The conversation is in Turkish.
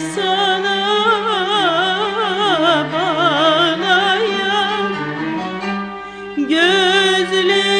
sana bağlayam gözlerim